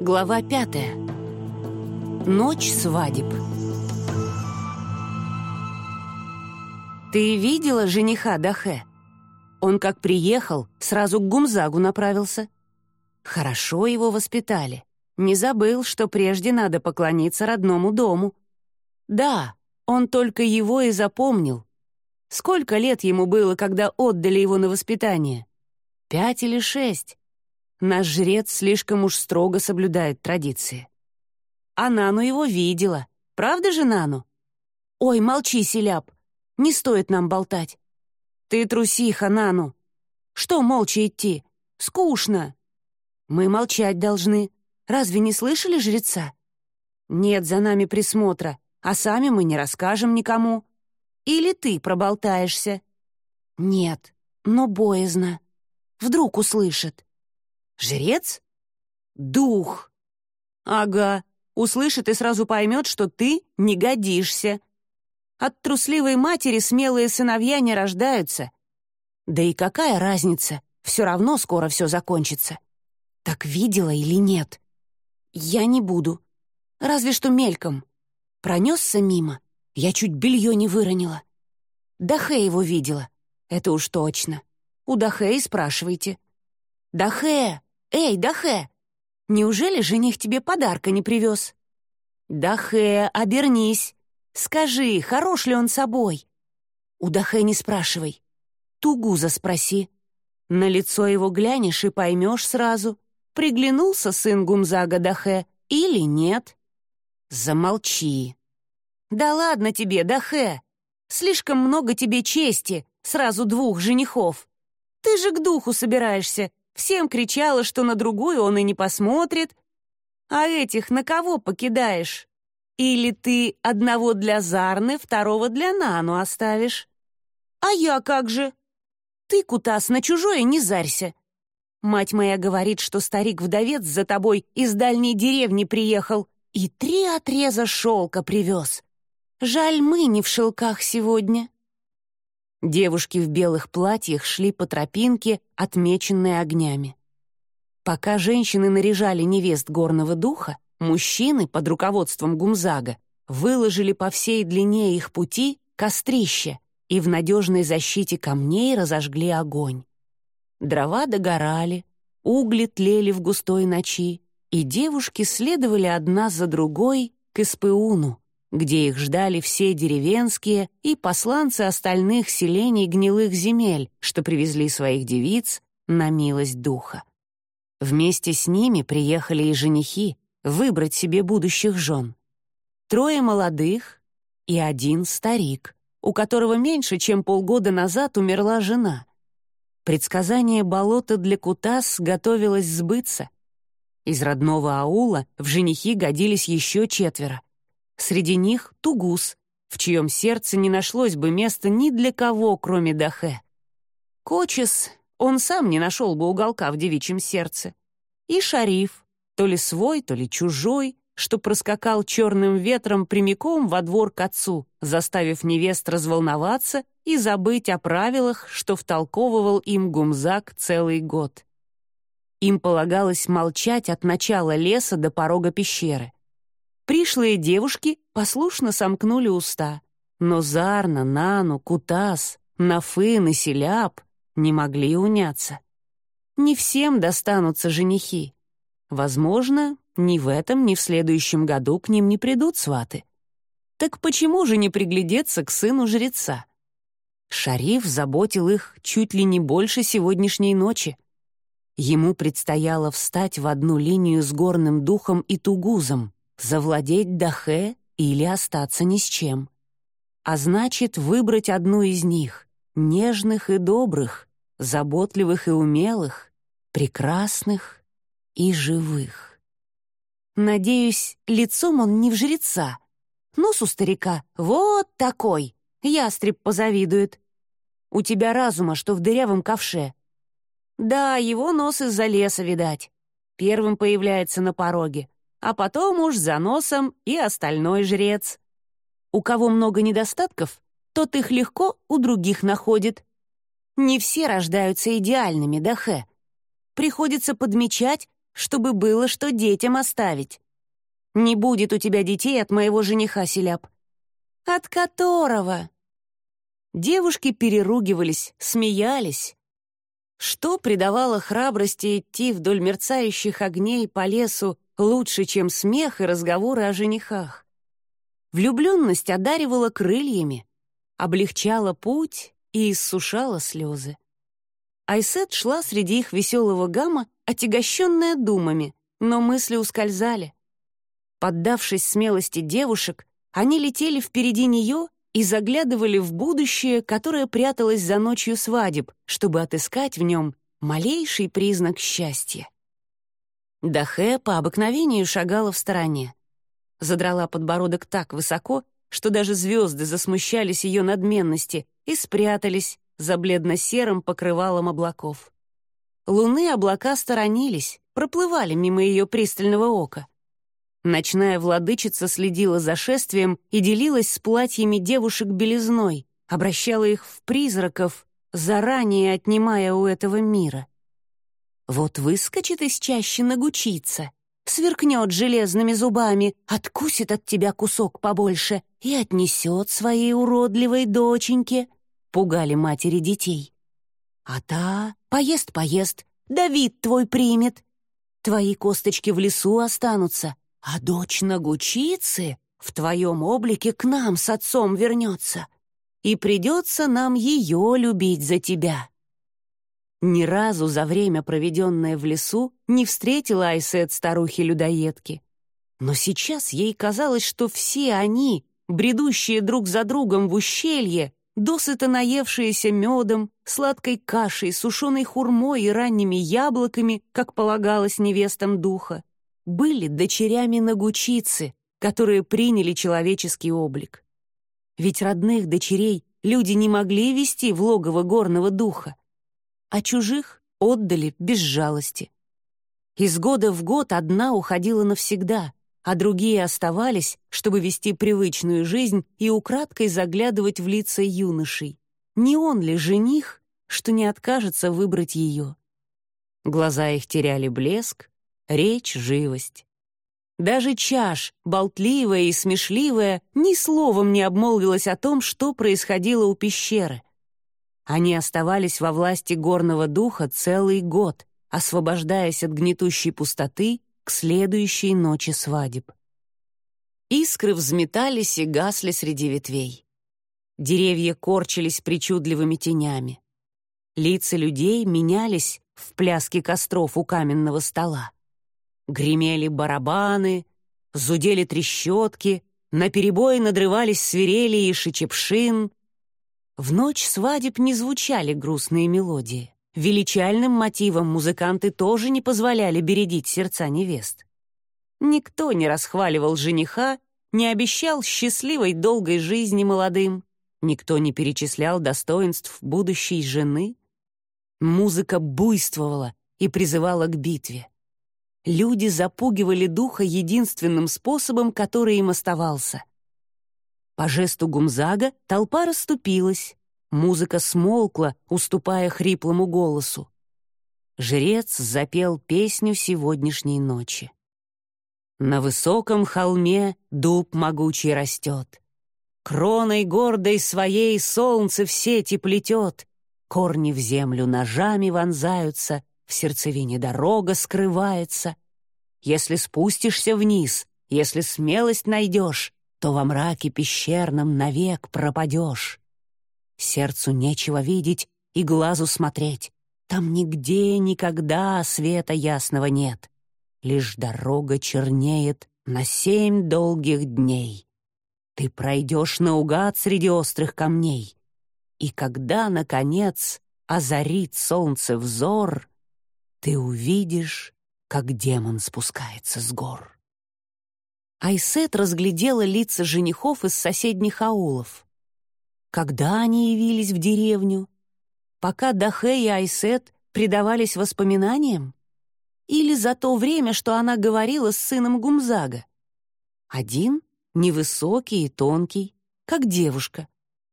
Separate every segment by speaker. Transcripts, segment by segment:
Speaker 1: Глава пятая. Ночь свадеб. «Ты видела жениха Дахе? Он как приехал, сразу к Гумзагу направился. Хорошо его воспитали. Не забыл, что прежде надо поклониться родному дому. Да, он только его и запомнил. Сколько лет ему было, когда отдали его на воспитание? Пять или шесть. Наш жрец слишком уж строго соблюдает традиции. А Нану его видела. Правда же, Нану? Ой, молчи, Селяп. Не стоит нам болтать. Ты трусиха, Нану. Что молча идти? Скучно. Мы молчать должны. Разве не слышали жреца? Нет за нами присмотра, а сами мы не расскажем никому. Или ты проболтаешься? Нет, но боязно. Вдруг услышит. Жрец? Дух. Ага, услышит и сразу поймет, что ты не годишься. От трусливой матери смелые сыновья не рождаются. Да и какая разница, все равно скоро все закончится. Так видела или нет? Я не буду. Разве что мельком. Пронесся мимо. Я чуть белье не выронила. Дахе его видела. Это уж точно. У Дахе и спрашивайте. «Дахе! Эй, Дахе! Неужели жених тебе подарка не привез?» «Дахе, обернись! Скажи, хорош ли он собой?» «У Дахе не спрашивай. Тугуза спроси. На лицо его глянешь и поймешь сразу, приглянулся сын Гумзага Дахе или нет». «Замолчи!» «Да ладно тебе, Дахе! Слишком много тебе чести, сразу двух женихов. Ты же к духу собираешься. Всем кричала, что на другую он и не посмотрит. А этих на кого покидаешь? Или ты одного для Зарны, второго для Нану оставишь? А я как же? Ты, Кутас, на чужое не зарься. Мать моя говорит, что старик-вдовец за тобой из дальней деревни приехал и три отреза шелка привез. Жаль, мы не в шелках сегодня. Девушки в белых платьях шли по тропинке, отмеченной огнями. Пока женщины наряжали невест горного духа, мужчины под руководством Гумзага выложили по всей длине их пути кострище и в надежной защите камней разожгли огонь. Дрова догорали, угли тлели в густой ночи, и девушки следовали одна за другой к Испеуну, где их ждали все деревенские и посланцы остальных селений гнилых земель, что привезли своих девиц на милость духа. Вместе с ними приехали и женихи выбрать себе будущих жен. Трое молодых и один старик, у которого меньше, чем полгода назад умерла жена. Предсказание болота для Кутас готовилось сбыться. Из родного аула в женихи годились еще четверо, Среди них — Тугус, в чьем сердце не нашлось бы места ни для кого, кроме Дахе. Кочес, он сам не нашел бы уголка в девичьем сердце. И Шариф, то ли свой, то ли чужой, что проскакал черным ветром прямиком во двор к отцу, заставив невест разволноваться и забыть о правилах, что втолковывал им Гумзак целый год. Им полагалось молчать от начала леса до порога пещеры. Пришлые девушки послушно сомкнули уста, но Зарна, Нану, Кутас, Нафын и Селяб не могли уняться. Не всем достанутся женихи. Возможно, ни в этом, ни в следующем году к ним не придут сваты. Так почему же не приглядеться к сыну жреца? Шариф заботил их чуть ли не больше сегодняшней ночи. Ему предстояло встать в одну линию с горным духом и тугузом, завладеть Дахе или остаться ни с чем. А значит, выбрать одну из них, нежных и добрых, заботливых и умелых, прекрасных и живых. Надеюсь, лицом он не в жреца. Нос у старика вот такой, ястреб позавидует. У тебя разума, что в дырявом ковше. Да, его нос из-за леса, видать. Первым появляется на пороге, а потом уж за носом и остальной жрец. У кого много недостатков, тот их легко у других находит. Не все рождаются идеальными, да хэ. Приходится подмечать, чтобы было что детям оставить. Не будет у тебя детей от моего жениха, Селяп. От которого? Девушки переругивались, смеялись. Что придавало храбрости идти вдоль мерцающих огней по лесу лучше, чем смех и разговоры о женихах? Влюбленность одаривала крыльями, облегчала путь и иссушала слезы. Айсет шла среди их веселого гамма, отягощенная думами, но мысли ускользали. Поддавшись смелости девушек, они летели впереди нее и заглядывали в будущее, которое пряталось за ночью свадеб, чтобы отыскать в нем малейший признак счастья. Дахе по обыкновению шагала в стороне. Задрала подбородок так высоко, что даже звезды засмущались ее надменности и спрятались за бледно-серым покрывалом облаков. Луны облака сторонились, проплывали мимо ее пристального ока. Ночная владычица следила за шествием и делилась с платьями девушек белизной, обращала их в призраков, заранее отнимая у этого мира. Вот выскочит из чащи нагучиться, сверкнет железными зубами, откусит от тебя кусок побольше и отнесет своей уродливой доченьке, пугали матери детей. А та поест-поест, Давид твой примет. Твои косточки в лесу останутся, а дочь Нагучицы в твоем облике к нам с отцом вернется, и придется нам ее любить за тебя». Ни разу за время, проведенное в лесу, не встретила Айсет старухи-людоедки. Но сейчас ей казалось, что все они, бредущие друг за другом в ущелье, досыта наевшиеся медом, сладкой кашей, сушеной хурмой и ранними яблоками, как полагалось невестам духа, были дочерями Нагучицы, которые приняли человеческий облик. Ведь родных дочерей люди не могли вести в логово горного духа, а чужих отдали без жалости. Из года в год одна уходила навсегда, а другие оставались, чтобы вести привычную жизнь и украдкой заглядывать в лица юношей. Не он ли жених, что не откажется выбрать ее? Глаза их теряли блеск, речь — живость. Даже чаш, болтливая и смешливая, ни словом не обмолвилась о том, что происходило у пещеры. Они оставались во власти горного духа целый год, освобождаясь от гнетущей пустоты к следующей ночи свадеб. Искры взметались и гасли среди ветвей. Деревья корчились причудливыми тенями. Лица людей менялись в пляске костров у каменного стола. Гремели барабаны, зудели трещотки, наперебой надрывались свирели и шичепшин. В ночь свадеб не звучали грустные мелодии. Величальным мотивом музыканты тоже не позволяли бередить сердца невест. Никто не расхваливал жениха, не обещал счастливой долгой жизни молодым, никто не перечислял достоинств будущей жены. Музыка буйствовала и призывала к битве люди запугивали духа единственным способом, который им оставался. По жесту Гумзага толпа расступилась, музыка смолкла, уступая хриплому голосу. Жрец запел песню сегодняшней ночи. На высоком холме дуб могучий растет. Кроной гордой своей солнце в сети плетет, Корни в землю ножами вонзаются, в сердцевине дорога скрывается. Если спустишься вниз, если смелость найдешь, то во мраке пещерном навек пропадешь. Сердцу нечего видеть и глазу смотреть. Там нигде никогда света ясного нет. Лишь дорога чернеет на семь долгих дней. Ты пройдешь наугад среди острых камней. И когда, наконец, озарит солнце взор, ты увидишь, как демон спускается с гор. Айсет разглядела лица женихов из соседних аулов. Когда они явились в деревню? Пока Дахе и Айсет предавались воспоминаниям? Или за то время, что она говорила с сыном Гумзага? Один — невысокий и тонкий, как девушка.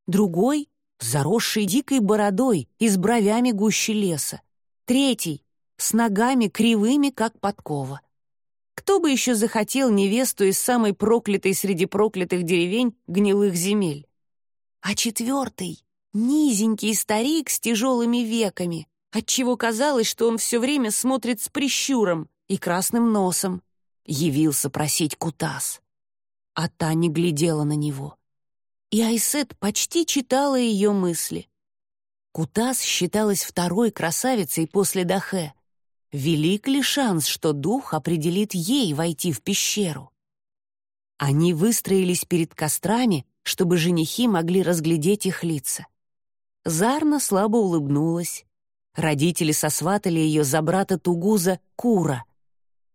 Speaker 1: Другой — заросший дикой бородой и с бровями гуще леса. Третий с ногами кривыми, как подкова. Кто бы еще захотел невесту из самой проклятой среди проклятых деревень гнилых земель? А четвертый — низенький старик с тяжелыми веками, отчего казалось, что он все время смотрит с прищуром и красным носом. Явился просить Кутас. А та не глядела на него. И Айсет почти читала ее мысли. Кутас считалась второй красавицей после Дахе. Велик ли шанс, что дух определит ей войти в пещеру? Они выстроились перед кострами, чтобы женихи могли разглядеть их лица. Зарна слабо улыбнулась. Родители сосватали ее за брата Тугуза Кура.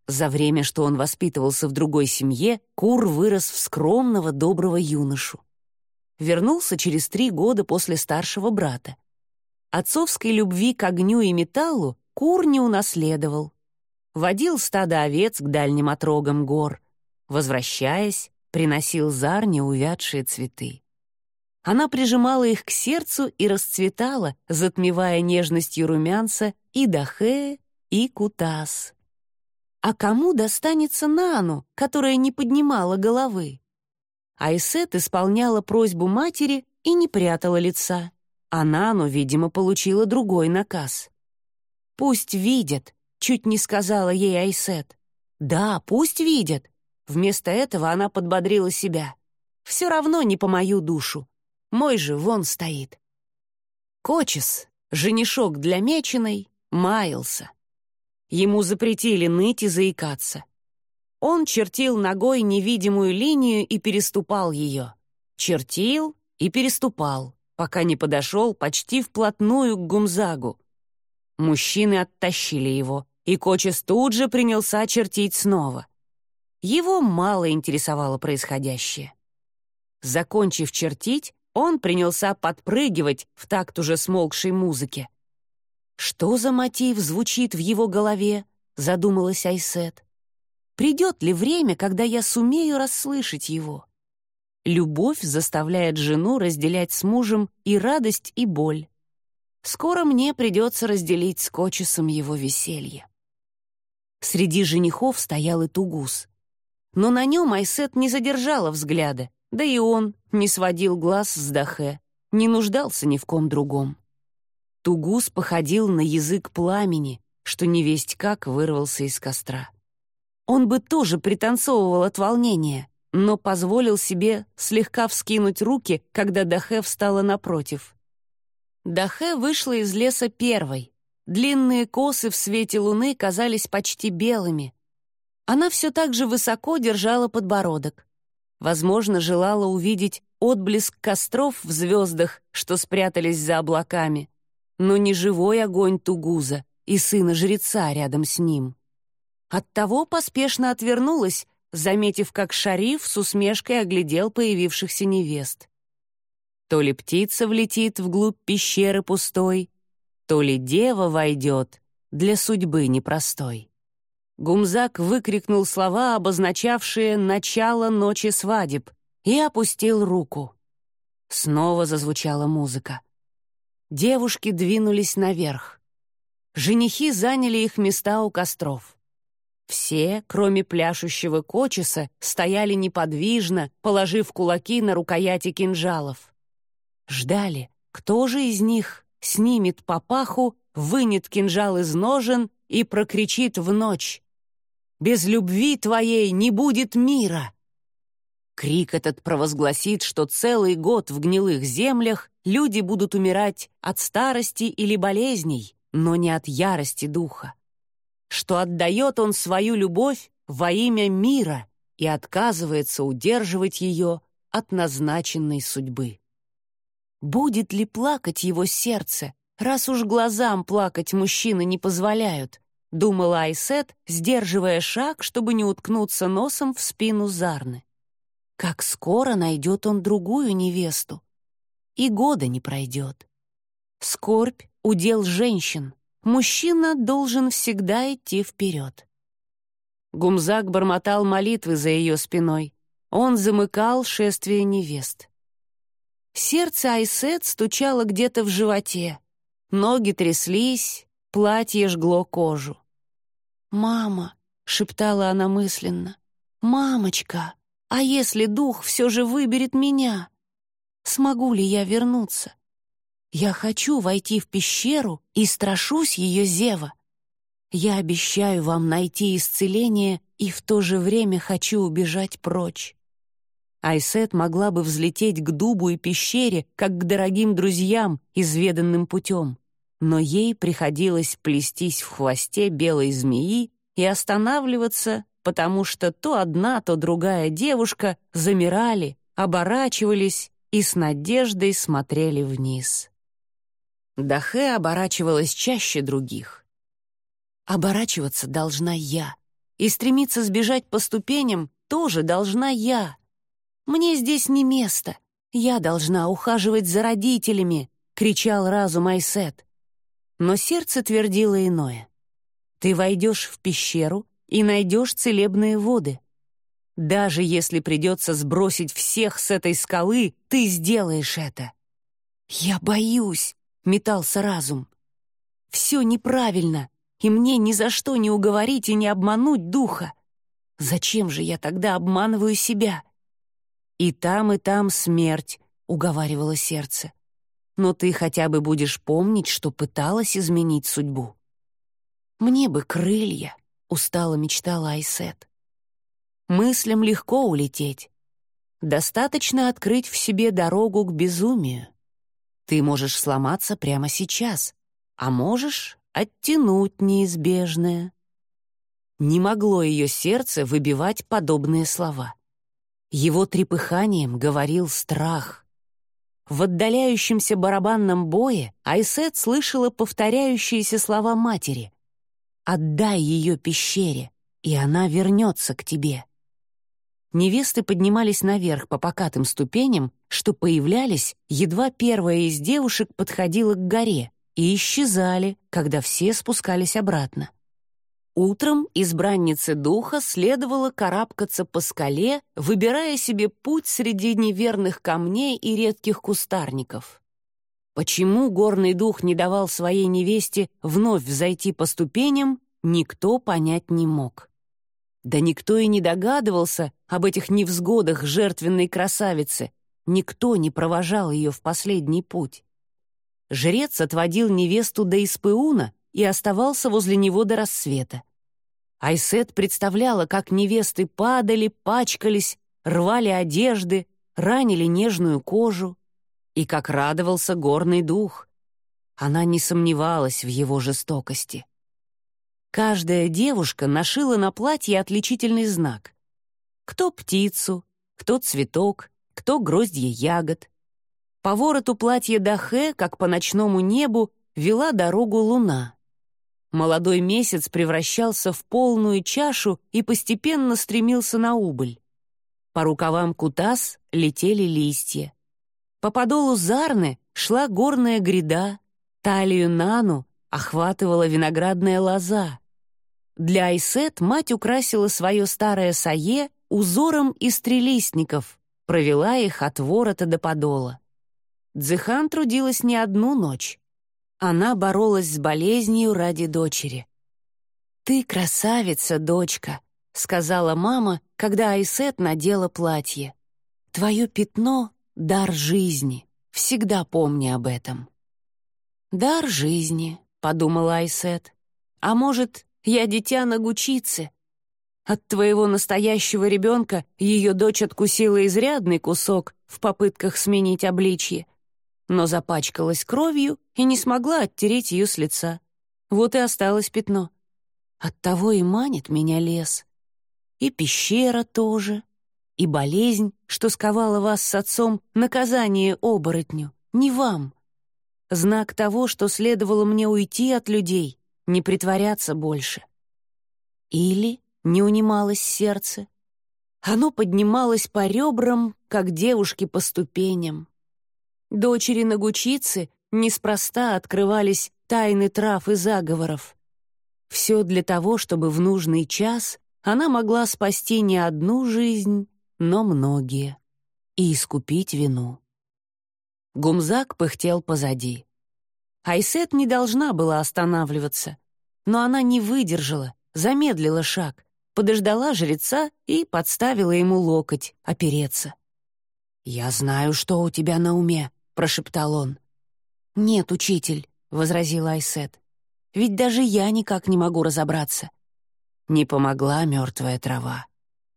Speaker 1: За время, что он воспитывался в другой семье, Кур вырос в скромного, доброго юношу. Вернулся через три года после старшего брата. Отцовской любви к огню и металлу Кур не унаследовал. Водил стадо овец к дальним отрогам гор. Возвращаясь, приносил Зарне увядшие цветы. Она прижимала их к сердцу и расцветала, затмевая нежностью румянца и Дахе, и Кутас. А кому достанется Нану, которая не поднимала головы? Айсет исполняла просьбу матери и не прятала лица. А Нану, видимо, получила другой наказ. «Пусть видят», — чуть не сказала ей Айсет. «Да, пусть видят». Вместо этого она подбодрила себя. «Все равно не по мою душу. Мой же вон стоит». Кочес, женишок для меченой, маялся. Ему запретили ныть и заикаться. Он чертил ногой невидимую линию и переступал ее. Чертил и переступал пока не подошел почти вплотную к Гумзагу. Мужчины оттащили его, и Кочес тут же принялся чертить снова. Его мало интересовало происходящее. Закончив чертить, он принялся подпрыгивать в такт уже смолкшей музыке. «Что за мотив звучит в его голове?» — задумалась Айсет. «Придет ли время, когда я сумею расслышать его?» Любовь заставляет жену разделять с мужем и радость, и боль. Скоро мне придется разделить с Кочесом его веселье. Среди женихов стоял и Тугус. Но на нем Айсет не задержала взгляда, да и он не сводил глаз с Дахе, не нуждался ни в ком другом. Тугус походил на язык пламени, что невесть как вырвался из костра. Он бы тоже пританцовывал от волнения, но позволил себе слегка вскинуть руки, когда Дахе встала напротив. Дахе вышла из леса первой. Длинные косы в свете луны казались почти белыми. Она все так же высоко держала подбородок. Возможно, желала увидеть отблеск костров в звездах, что спрятались за облаками, но не живой огонь Тугуза и сына жреца рядом с ним. Оттого поспешно отвернулась, заметив, как шариф с усмешкой оглядел появившихся невест. То ли птица влетит вглубь пещеры пустой, то ли дева войдет для судьбы непростой. Гумзак выкрикнул слова, обозначавшие начало ночи свадеб, и опустил руку. Снова зазвучала музыка. Девушки двинулись наверх. Женихи заняли их места у костров. Все, кроме пляшущего кочеса, стояли неподвижно, положив кулаки на рукояти кинжалов. Ждали, кто же из них снимет папаху, вынет кинжал из ножен и прокричит в ночь «Без любви твоей не будет мира!» Крик этот провозгласит, что целый год в гнилых землях люди будут умирать от старости или болезней, но не от ярости духа что отдает он свою любовь во имя мира и отказывается удерживать ее от назначенной судьбы. Будет ли плакать его сердце, раз уж глазам плакать мужчины не позволяют, думала Айсет, сдерживая шаг, чтобы не уткнуться носом в спину Зарны. Как скоро найдет он другую невесту. И года не пройдет. Скорбь — удел женщин, мужчина должен всегда идти вперед. Гумзак бормотал молитвы за ее спиной. Он замыкал шествие невест. Сердце Айсет стучало где-то в животе. Ноги тряслись, платье жгло кожу. «Мама!» — шептала она мысленно. «Мамочка, а если дух все же выберет меня? Смогу ли я вернуться? Я хочу войти в пещеру и страшусь ее зева. Я обещаю вам найти исцеление и в то же время хочу убежать прочь. Айсет могла бы взлететь к дубу и пещере, как к дорогим друзьям, изведанным путем, но ей приходилось плестись в хвосте белой змеи и останавливаться, потому что то одна, то другая девушка замирали, оборачивались и с надеждой смотрели вниз. Дахе оборачивалась чаще других. Оборачиваться должна я, и стремиться сбежать по ступеням тоже должна я. Мне здесь не место. Я должна ухаживать за родителями, кричал разум Айсет. Но сердце твердило иное. Ты войдешь в пещеру и найдешь целебные воды. Даже если придется сбросить всех с этой скалы, ты сделаешь это. Я боюсь, метался разум. Все неправильно, и мне ни за что не уговорить и не обмануть духа. Зачем же я тогда обманываю себя? И там, и там смерть, уговаривало сердце. Но ты хотя бы будешь помнить, что пыталась изменить судьбу. Мне бы крылья, устало мечтала Айсет. Мыслям легко улететь. Достаточно открыть в себе дорогу к безумию. Ты можешь сломаться прямо сейчас, а можешь оттянуть неизбежное. Не могло ее сердце выбивать подобные слова. Его трепыханием говорил страх. В отдаляющемся барабанном бое Айсет слышала повторяющиеся слова матери. «Отдай ее пещере, и она вернется к тебе». Невесты поднимались наверх по покатым ступеням, что появлялись, едва первая из девушек подходила к горе, и исчезали, когда все спускались обратно. Утром избраннице духа следовало карабкаться по скале, выбирая себе путь среди неверных камней и редких кустарников. Почему горный дух не давал своей невесте вновь взойти по ступеням, никто понять не мог. Да никто и не догадывался об этих невзгодах жертвенной красавицы, никто не провожал ее в последний путь. Жрец отводил невесту до Испыуна и оставался возле него до рассвета. Айсет представляла, как невесты падали, пачкались, рвали одежды, ранили нежную кожу, и как радовался горный дух. Она не сомневалась в его жестокости. Каждая девушка нашила на платье отличительный знак. Кто птицу, кто цветок, кто гроздья ягод. По вороту платья Дахе, как по ночному небу, вела дорогу луна. Молодой месяц превращался в полную чашу и постепенно стремился на убыль. По рукавам кутас летели листья. По подолу зарны шла горная гряда, талию нану охватывала виноградная лоза. Для Айсет мать украсила свое старое сае узором из трелистников, провела их от ворота до подола. Дзыхан трудилась не одну ночь. Она боролась с болезнью ради дочери. «Ты красавица, дочка», — сказала мама, когда Айсет надела платье. «Твое пятно — дар жизни. Всегда помни об этом». «Дар жизни», — подумала Айсет. «А может, я дитя на гучице?» От твоего настоящего ребенка ее дочь откусила изрядный кусок в попытках сменить обличье но запачкалась кровью и не смогла оттереть ее с лица. Вот и осталось пятно. Оттого и манит меня лес. И пещера тоже. И болезнь, что сковала вас с отцом, наказание оборотню, не вам. Знак того, что следовало мне уйти от людей, не притворяться больше. Или не унималось сердце. Оно поднималось по ребрам, как девушки по ступеням, Дочери Нагучицы неспроста открывались тайны трав и заговоров. Все для того, чтобы в нужный час она могла спасти не одну жизнь, но многие, и искупить вину. Гумзак пыхтел позади. Айсет не должна была останавливаться, но она не выдержала, замедлила шаг, подождала жреца и подставила ему локоть опереться. «Я знаю, что у тебя на уме», — прошептал он. «Нет, учитель», — возразила Айсет. «Ведь даже я никак не могу разобраться». Не помогла мертвая трава.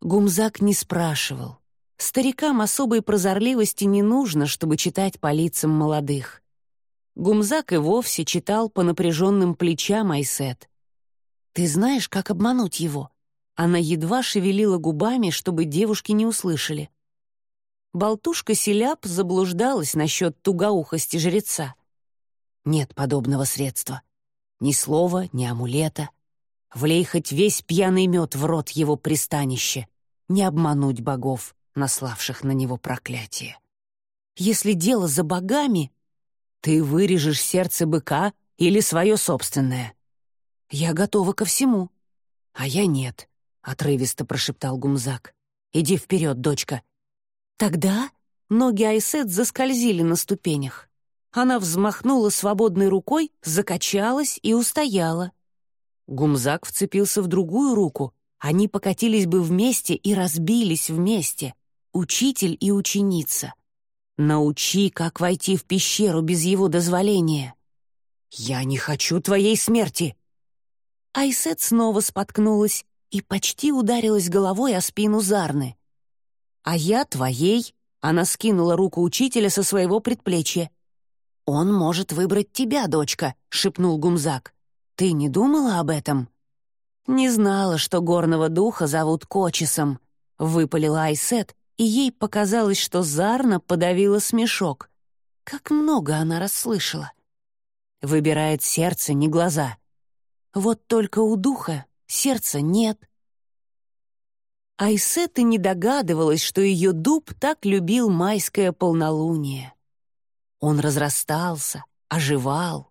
Speaker 1: Гумзак не спрашивал. Старикам особой прозорливости не нужно, чтобы читать по лицам молодых. Гумзак и вовсе читал по напряженным плечам Айсет. «Ты знаешь, как обмануть его?» Она едва шевелила губами, чтобы девушки не услышали. Болтушка Селяп заблуждалась насчет тугоухости жреца. Нет подобного средства. Ни слова, ни амулета. Влей хоть весь пьяный мед в рот его пристанище. Не обмануть богов, наславших на него проклятие. Если дело за богами, ты вырежешь сердце быка или свое собственное. Я готова ко всему. А я нет, — отрывисто прошептал Гумзак. Иди вперед, дочка, Тогда ноги Айсет заскользили на ступенях. Она взмахнула свободной рукой, закачалась и устояла. Гумзак вцепился в другую руку. Они покатились бы вместе и разбились вместе. Учитель и ученица. Научи, как войти в пещеру без его дозволения. «Я не хочу твоей смерти!» Айсет снова споткнулась и почти ударилась головой о спину Зарны. «А я твоей», — она скинула руку учителя со своего предплечья. «Он может выбрать тебя, дочка», — шепнул Гумзак. «Ты не думала об этом?» «Не знала, что горного духа зовут Кочесом», — выпалила Айсет, и ей показалось, что Зарна подавила смешок. Как много она расслышала. Выбирает сердце, не глаза. Вот только у духа сердца нет. Айсет и не догадывалась, что ее дуб так любил майское полнолуние. Он разрастался, оживал.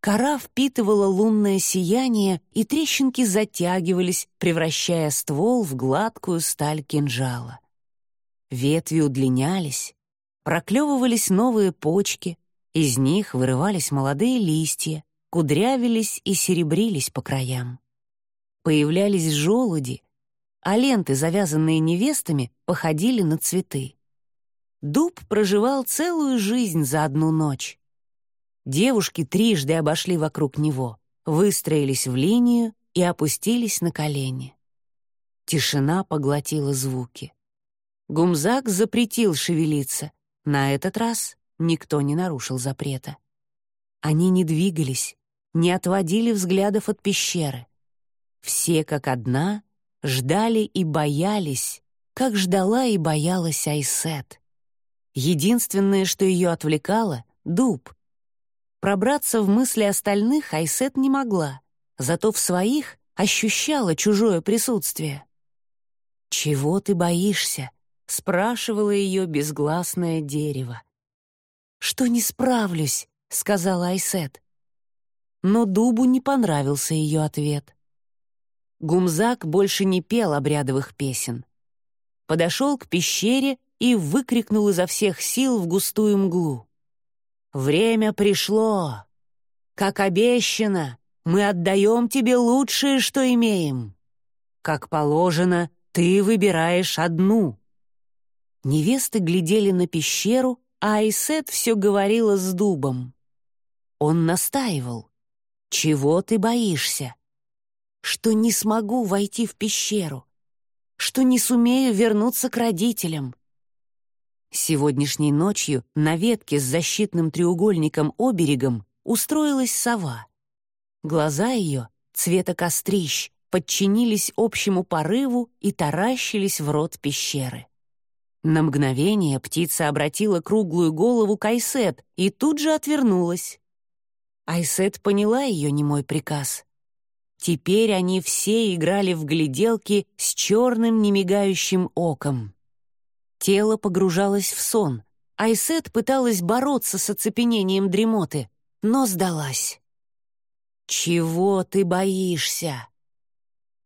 Speaker 1: Кора впитывала лунное сияние, и трещинки затягивались, превращая ствол в гладкую сталь кинжала. Ветви удлинялись, проклевывались новые почки, из них вырывались молодые листья, кудрявились и серебрились по краям. Появлялись желуди — а ленты, завязанные невестами, походили на цветы. Дуб проживал целую жизнь за одну ночь. Девушки трижды обошли вокруг него, выстроились в линию и опустились на колени. Тишина поглотила звуки. Гумзак запретил шевелиться. На этот раз никто не нарушил запрета. Они не двигались, не отводили взглядов от пещеры. Все как одна ждали и боялись, как ждала и боялась Айсет. Единственное, что ее отвлекало — дуб. Пробраться в мысли остальных Айсет не могла, зато в своих ощущала чужое присутствие. «Чего ты боишься?» — спрашивало ее безгласное дерево. «Что не справлюсь», — сказала Айсет. Но дубу не понравился ее ответ. Гумзак больше не пел обрядовых песен. Подошел к пещере и выкрикнул изо всех сил в густую мглу. «Время пришло! Как обещано, мы отдаем тебе лучшее, что имеем. Как положено, ты выбираешь одну». Невесты глядели на пещеру, а Айсет все говорила с дубом. Он настаивал. «Чего ты боишься? Что не смогу войти в пещеру, что не сумею вернуться к родителям. Сегодняшней ночью на ветке с защитным треугольником-оберегом устроилась сова. Глаза ее, цвета кострищ, подчинились общему порыву и таращились в рот пещеры. На мгновение птица обратила круглую голову к Айсет и тут же отвернулась. Айсет поняла ее немой приказ. Теперь они все играли в гляделки с черным немигающим оком. Тело погружалось в сон. Айсет пыталась бороться с оцепенением дремоты, но сдалась. «Чего ты боишься?»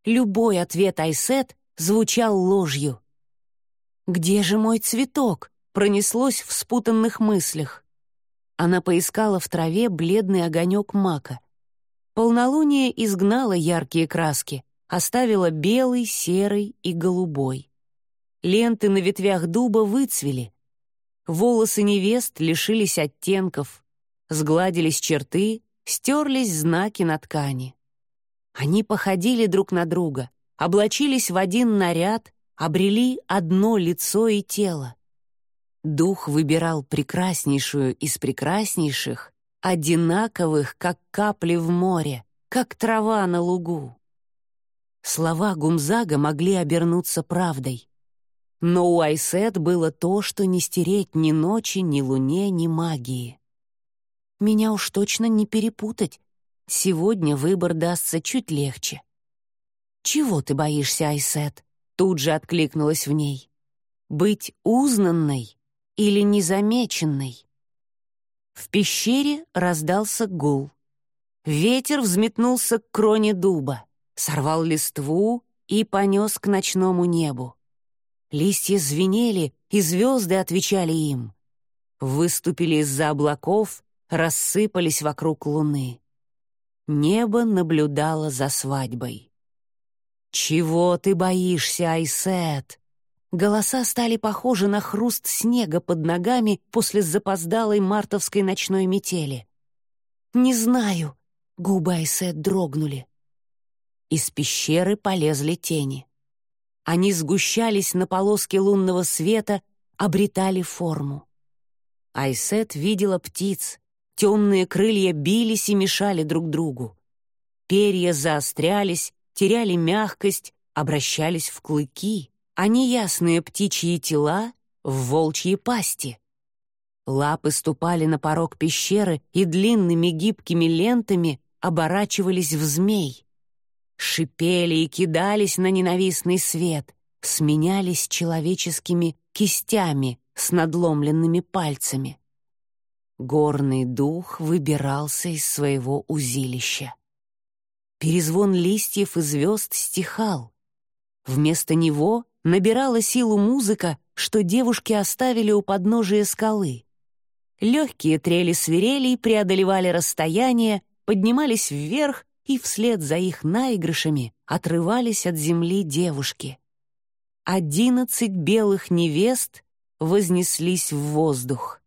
Speaker 1: Любой ответ Айсет звучал ложью. «Где же мой цветок?» пронеслось в спутанных мыслях. Она поискала в траве бледный огонек мака. Полнолуние изгнало яркие краски, оставило белый, серый и голубой. Ленты на ветвях дуба выцвели. Волосы невест лишились оттенков, сгладились черты, стерлись знаки на ткани. Они походили друг на друга, облачились в один наряд, обрели одно лицо и тело. Дух выбирал прекраснейшую из прекраснейших, одинаковых, как капли в море, как трава на лугу. Слова Гумзага могли обернуться правдой. Но у Айсет было то, что не стереть ни ночи, ни луне, ни магии. Меня уж точно не перепутать. Сегодня выбор дастся чуть легче. «Чего ты боишься, Айсет?» Тут же откликнулась в ней. «Быть узнанной или незамеченной?» В пещере раздался гул. Ветер взметнулся к кроне дуба, сорвал листву и понес к ночному небу. Листья звенели, и звезды отвечали им. Выступили из-за облаков, рассыпались вокруг луны. Небо наблюдало за свадьбой. «Чего ты боишься, Айсет?» Голоса стали похожи на хруст снега под ногами после запоздалой мартовской ночной метели. «Не знаю», — губы Айсет дрогнули. Из пещеры полезли тени. Они сгущались на полоске лунного света, обретали форму. Айсет видела птиц. Темные крылья бились и мешали друг другу. Перья заострялись, теряли мягкость, обращались в клыки, а неясные птичьи тела — в волчьи пасти. Лапы ступали на порог пещеры и длинными гибкими лентами оборачивались в змей. Шипели и кидались на ненавистный свет, сменялись человеческими кистями с надломленными пальцами. Горный дух выбирался из своего узилища. Перезвон листьев и звезд стихал. Вместо него набирала силу музыка, что девушки оставили у подножия скалы. Легкие трели свирелей преодолевали расстояние, поднимались вверх и вслед за их наигрышами отрывались от земли девушки. Одиннадцать белых невест вознеслись в воздух.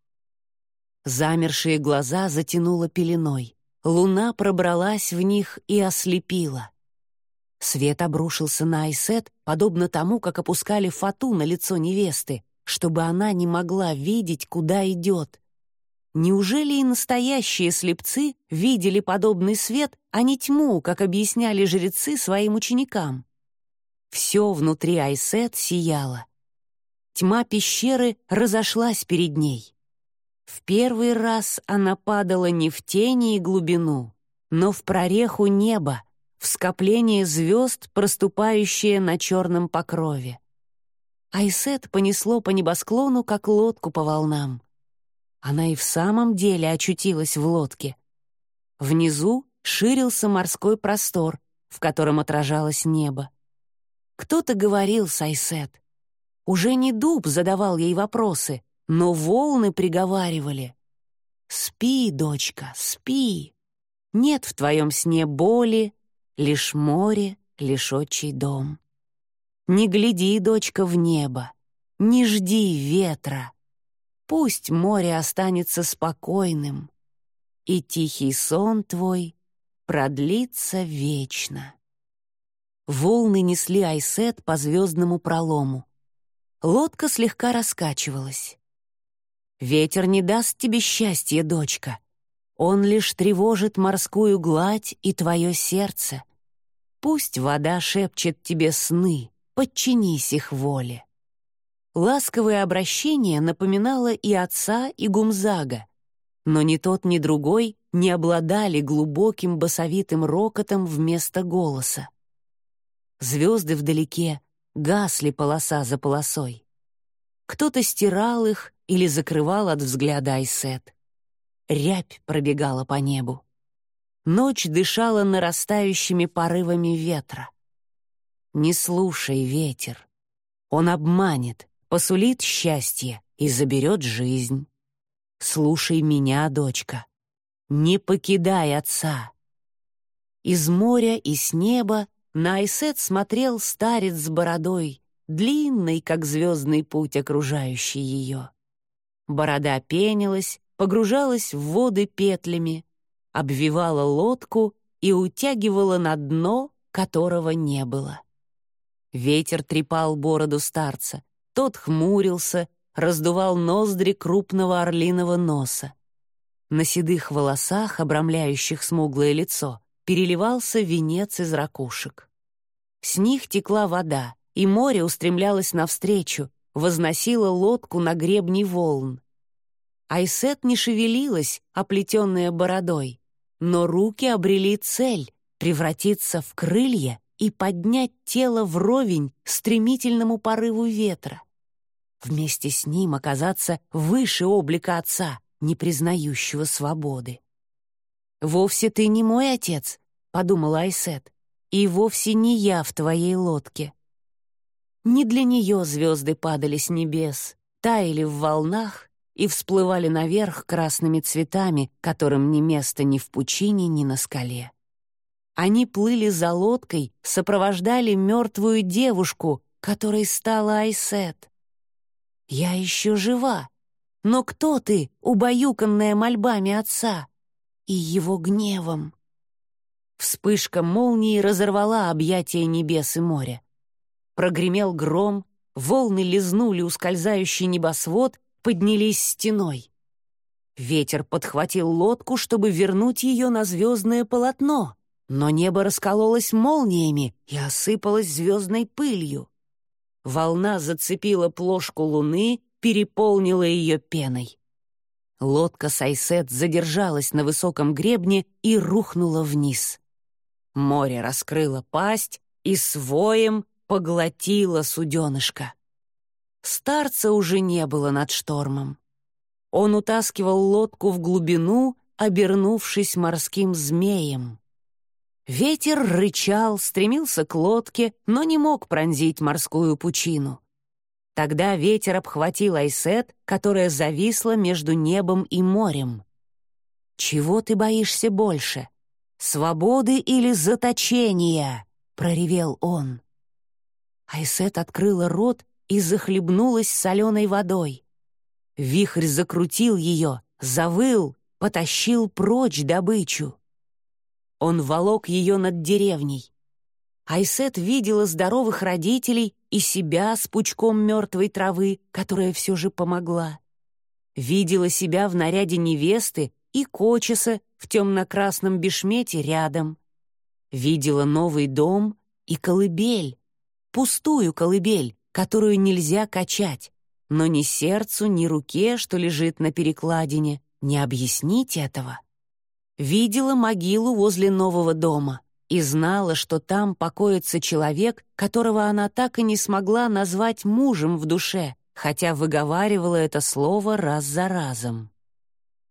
Speaker 1: Замершие глаза затянуло пеленой. Луна пробралась в них и ослепила. Свет обрушился на Айсет, подобно тому, как опускали фату на лицо невесты, чтобы она не могла видеть, куда идет. Неужели и настоящие слепцы видели подобный свет, а не тьму, как объясняли жрецы своим ученикам? Все внутри Айсет сияло. Тьма пещеры разошлась перед ней. В первый раз она падала не в тени и глубину, но в прореху неба, в скопление звезд, проступающие на черном покрове. Айсет понесло по небосклону, как лодку по волнам. Она и в самом деле очутилась в лодке. Внизу ширился морской простор, в котором отражалось небо. Кто-то говорил с Айсет. Уже не дуб задавал ей вопросы, но волны приговаривали. «Спи, дочка, спи. Нет в твоем сне боли, лишь море, лишь отчий дом. Не гляди, дочка, в небо, не жди ветра. Пусть море останется спокойным, и тихий сон твой продлится вечно». Волны несли Айсет по звездному пролому. Лодка слегка раскачивалась. Ветер не даст тебе счастья, дочка. Он лишь тревожит морскую гладь и твое сердце. Пусть вода шепчет тебе сны, подчинись их воле. Ласковое обращение напоминало и отца, и Гумзага, но ни тот, ни другой не обладали глубоким басовитым рокотом вместо голоса. Звезды вдалеке гасли полоса за полосой. Кто-то стирал их или закрывал от взгляда Айсет. Рябь пробегала по небу. Ночь дышала нарастающими порывами ветра. Не слушай ветер. Он обманет, посулит счастье и заберет жизнь. Слушай меня, дочка. Не покидай отца. Из моря и с неба на Айсет смотрел старец с бородой, длинный, как звездный путь, окружающий ее. Борода пенилась, погружалась в воды петлями, обвивала лодку и утягивала на дно, которого не было. Ветер трепал бороду старца, тот хмурился, раздувал ноздри крупного орлиного носа. На седых волосах, обрамляющих смуглое лицо, переливался венец из ракушек. С них текла вода, и море устремлялось навстречу, возносило лодку на гребни волн. Айсет не шевелилась, оплетенная бородой, но руки обрели цель — превратиться в крылья и поднять тело вровень стремительному порыву ветра. Вместе с ним оказаться выше облика отца, не признающего свободы. «Вовсе ты не мой отец», — подумала Айсет, «и вовсе не я в твоей лодке». Не для нее звезды падали с небес, таяли в волнах и всплывали наверх красными цветами, которым ни место ни в пучине, ни на скале. Они плыли за лодкой, сопровождали мертвую девушку, которой стала Айсет. «Я еще жива, но кто ты, убаюканная мольбами отца и его гневом?» Вспышка молнии разорвала объятия небес и моря. Прогремел гром, волны лизнули ускользающий небосвод, поднялись стеной. Ветер подхватил лодку, чтобы вернуть ее на звездное полотно, но небо раскололось молниями и осыпалось звездной пылью. Волна зацепила плошку луны, переполнила ее пеной. Лодка Сайсет задержалась на высоком гребне и рухнула вниз. Море раскрыло пасть и своем поглотила суденышко. Старца уже не было над штормом. Он утаскивал лодку в глубину, обернувшись морским змеем. Ветер рычал, стремился к лодке, но не мог пронзить морскую пучину. Тогда ветер обхватил Айсет, которая зависла между небом и морем. «Чего ты боишься больше? Свободы или заточения?» — проревел он. Айсет открыла рот и захлебнулась соленой водой. Вихрь закрутил ее, завыл, потащил прочь добычу. Он волок ее над деревней. Айсет видела здоровых родителей и себя с пучком мертвой травы, которая все же помогла. Видела себя в наряде невесты и Кочеса в темно-красном бешмете рядом. Видела новый дом и колыбель, пустую колыбель, которую нельзя качать, но ни сердцу, ни руке, что лежит на перекладине, не объяснить этого. Видела могилу возле нового дома и знала, что там покоится человек, которого она так и не смогла назвать мужем в душе, хотя выговаривала это слово раз за разом.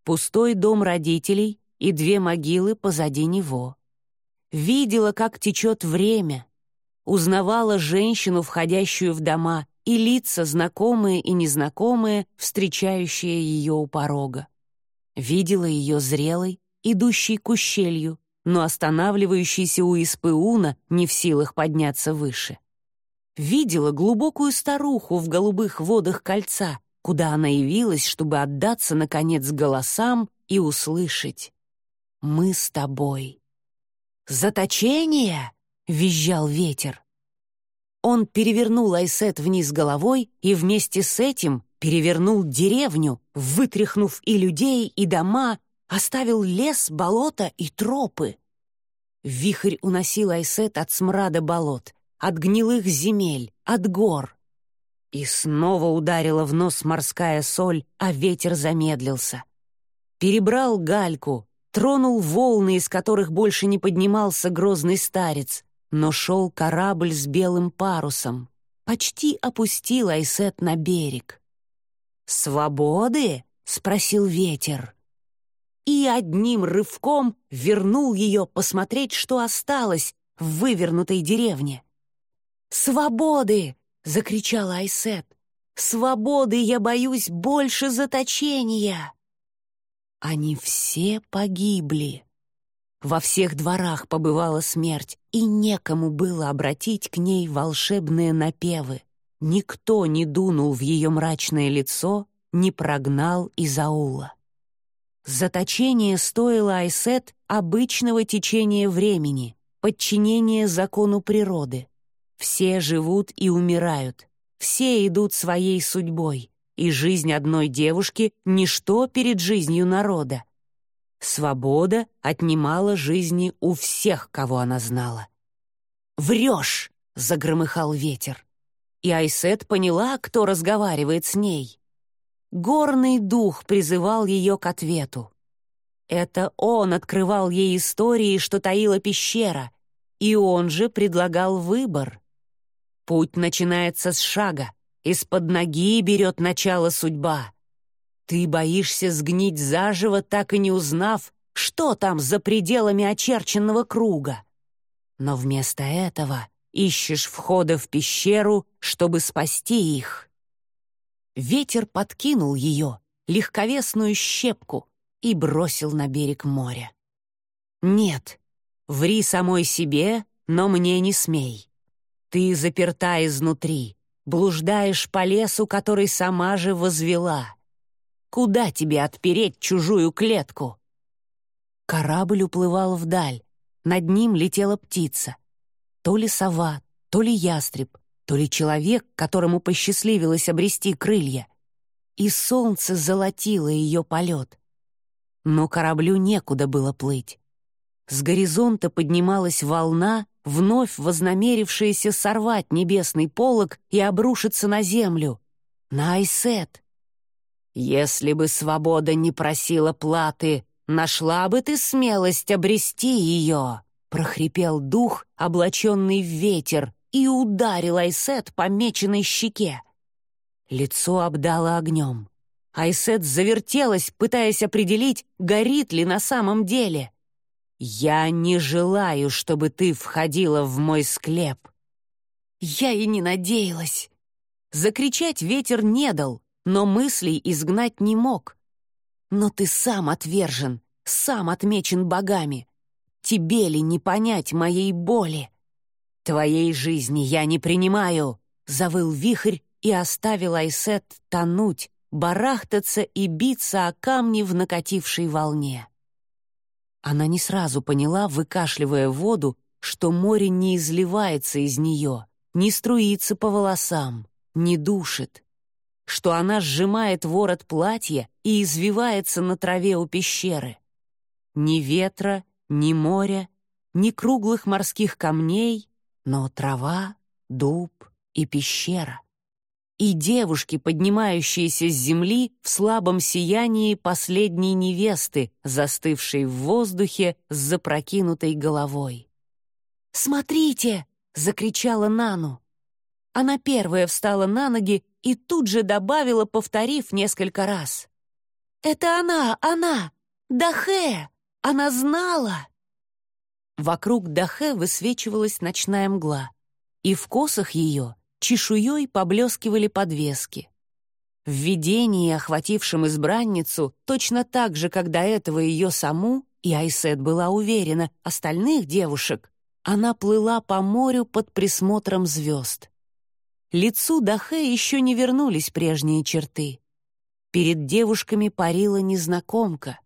Speaker 1: Пустой дом родителей и две могилы позади него. Видела, как течет время, узнавала женщину, входящую в дома, и лица, знакомые и незнакомые, встречающие ее у порога. Видела ее зрелой, идущей к ущелью, но останавливающейся у Испыуна, не в силах подняться выше. Видела глубокую старуху в голубых водах кольца, куда она явилась, чтобы отдаться, наконец, голосам и услышать «Мы с тобой». «Заточение!» — визжал ветер. Он перевернул Айсет вниз головой и вместе с этим перевернул деревню, вытряхнув и людей, и дома, оставил лес, болото и тропы. Вихрь уносил Айсет от смрада болот, от гнилых земель, от гор. И снова ударила в нос морская соль, а ветер замедлился. Перебрал гальку, тронул волны, из которых больше не поднимался грозный старец, но шел корабль с белым парусом. Почти опустил Айсет на берег. «Свободы?» — спросил ветер. И одним рывком вернул ее посмотреть, что осталось в вывернутой деревне. «Свободы!» — закричала Айсет. «Свободы я боюсь больше заточения!» Они все погибли. Во всех дворах побывала смерть, и некому было обратить к ней волшебные напевы. Никто не дунул в ее мрачное лицо, не прогнал из аула. Заточение стоило Айсет обычного течения времени, подчинения закону природы. Все живут и умирают, все идут своей судьбой, и жизнь одной девушки — ничто перед жизнью народа. Свобода отнимала жизни у всех, кого она знала. «Врешь!» — загромыхал ветер. И Айсет поняла, кто разговаривает с ней. Горный дух призывал ее к ответу. Это он открывал ей истории, что таила пещера, и он же предлагал выбор. Путь начинается с шага, из-под ноги берет начало судьба. Ты боишься сгнить заживо, так и не узнав, что там за пределами очерченного круга. Но вместо этого ищешь входа в пещеру, чтобы спасти их. Ветер подкинул ее, легковесную щепку, и бросил на берег моря. «Нет, ври самой себе, но мне не смей. Ты заперта изнутри, блуждаешь по лесу, который сама же возвела. Куда тебе отпереть чужую клетку?» Корабль уплывал вдаль, над ним летела птица. То ли сова, то ли ястреб, то ли человек, которому посчастливилось обрести крылья. И солнце золотило ее полет. Но кораблю некуда было плыть. С горизонта поднималась волна, вновь вознамерившаяся сорвать небесный полог и обрушиться на землю. На Айсет. «Если бы свобода не просила платы, нашла бы ты смелость обрести ее!» прохрипел дух, облаченный в ветер, и ударил Айсет по меченной щеке. Лицо обдало огнем. Айсет завертелась, пытаясь определить, горит ли на самом деле. «Я не желаю, чтобы ты входила в мой склеп». Я и не надеялась. Закричать ветер не дал, но мыслей изгнать не мог. Но ты сам отвержен, сам отмечен богами. Тебе ли не понять моей боли? Твоей жизни я не принимаю, завыл вихрь и оставил Айсет тонуть, барахтаться и биться о камни в накатившей волне. Она не сразу поняла, выкашливая воду, что море не изливается из нее, не струится по волосам, не душит, что она сжимает ворот платья и извивается на траве у пещеры. Ни ветра, ни моря, ни круглых морских камней, но трава, дуб и пещера и девушки, поднимающиеся с земли в слабом сиянии последней невесты, застывшей в воздухе с запрокинутой головой. «Смотрите!» — закричала Нану. Она первая встала на ноги и тут же добавила, повторив несколько раз. «Это она, она! Дахе! Она знала!» Вокруг Дахе высвечивалась ночная мгла, и в косах ее чешуей поблескивали подвески. В видении, охватившем избранницу, точно так же, как до этого ее саму, и Айсет была уверена, остальных девушек, она плыла по морю под присмотром звезд. Лицу Дахе еще не вернулись прежние черты. Перед девушками парила незнакомка.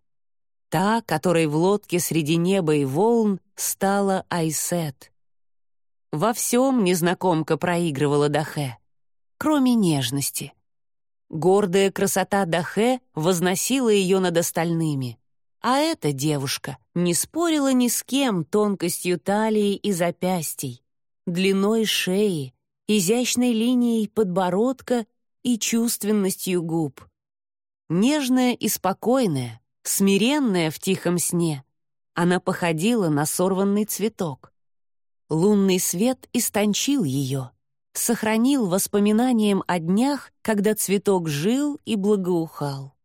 Speaker 1: Та, которой в лодке среди неба и волн стала Айсет. Во всем незнакомка проигрывала Дахе, кроме нежности. Гордая красота Дахе возносила ее над остальными. А эта девушка не спорила ни с кем тонкостью талии и запястий, длиной шеи, изящной линией подбородка и чувственностью губ. Нежная и спокойная, смиренная в тихом сне, она походила на сорванный цветок. Лунный свет истончил ее, сохранил воспоминанием о днях, когда цветок жил и благоухал.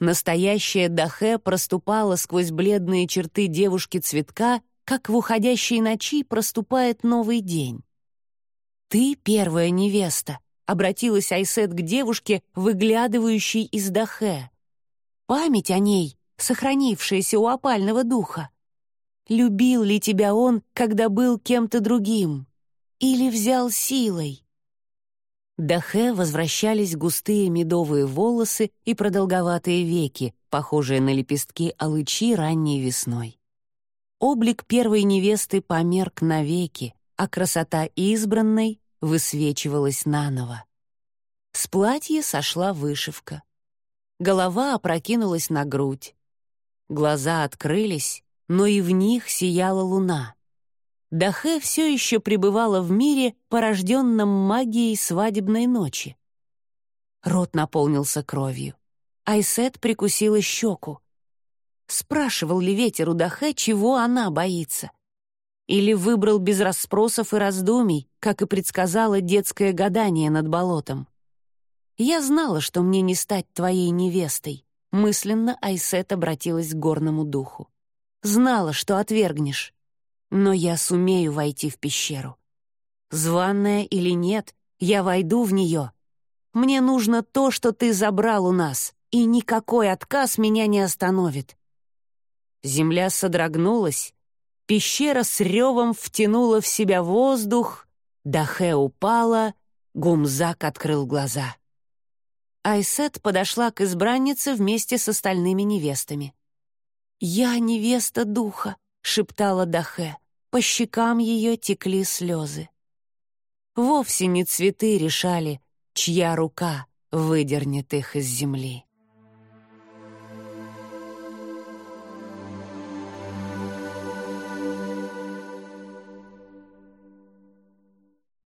Speaker 1: Настоящая Дахе проступала сквозь бледные черты девушки-цветка, как в уходящей ночи проступает новый день. «Ты первая невеста», — обратилась Айсет к девушке, выглядывающей из Дахе. «Память о ней сохранившееся у опального духа? Любил ли тебя он, когда был кем-то другим? Или взял силой? Дахе возвращались густые медовые волосы и продолговатые веки, похожие на лепестки алычи ранней весной. Облик первой невесты померк навеки, а красота избранной высвечивалась наново. С платья сошла вышивка. Голова опрокинулась на грудь. Глаза открылись, но и в них сияла луна. Дахе все еще пребывала в мире, порожденном магией свадебной ночи. Рот наполнился кровью. Айсет прикусила щеку. Спрашивал ли ветер у Дахе, чего она боится? Или выбрал без расспросов и раздумий, как и предсказало детское гадание над болотом? «Я знала, что мне не стать твоей невестой», мысленно Айсет обратилась к горному духу. «Знала, что отвергнешь. Но я сумею войти в пещеру. Званная или нет, я войду в нее. Мне нужно то, что ты забрал у нас, и никакой отказ меня не остановит». Земля содрогнулась, пещера с ревом втянула в себя воздух, Дахе упала, Гумзак открыл глаза. Айсет подошла к избраннице вместе с остальными невестами. «Я невеста духа», — шептала Дахе. По щекам ее текли слезы. Вовсе не цветы решали, чья рука выдернет их из земли.